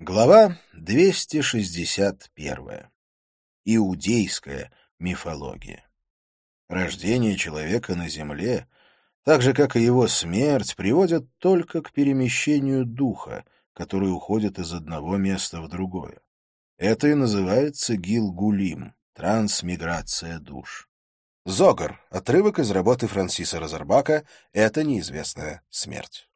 Глава 261. Иудейская мифология. Рождение человека на земле, так же, как и его смерть, приводят только к перемещению духа, который уходит из одного места в другое. Это и называется гилгулим, трансмиграция душ. Зогар. Отрывок из работы Франсиса Розербака «Это неизвестная смерть».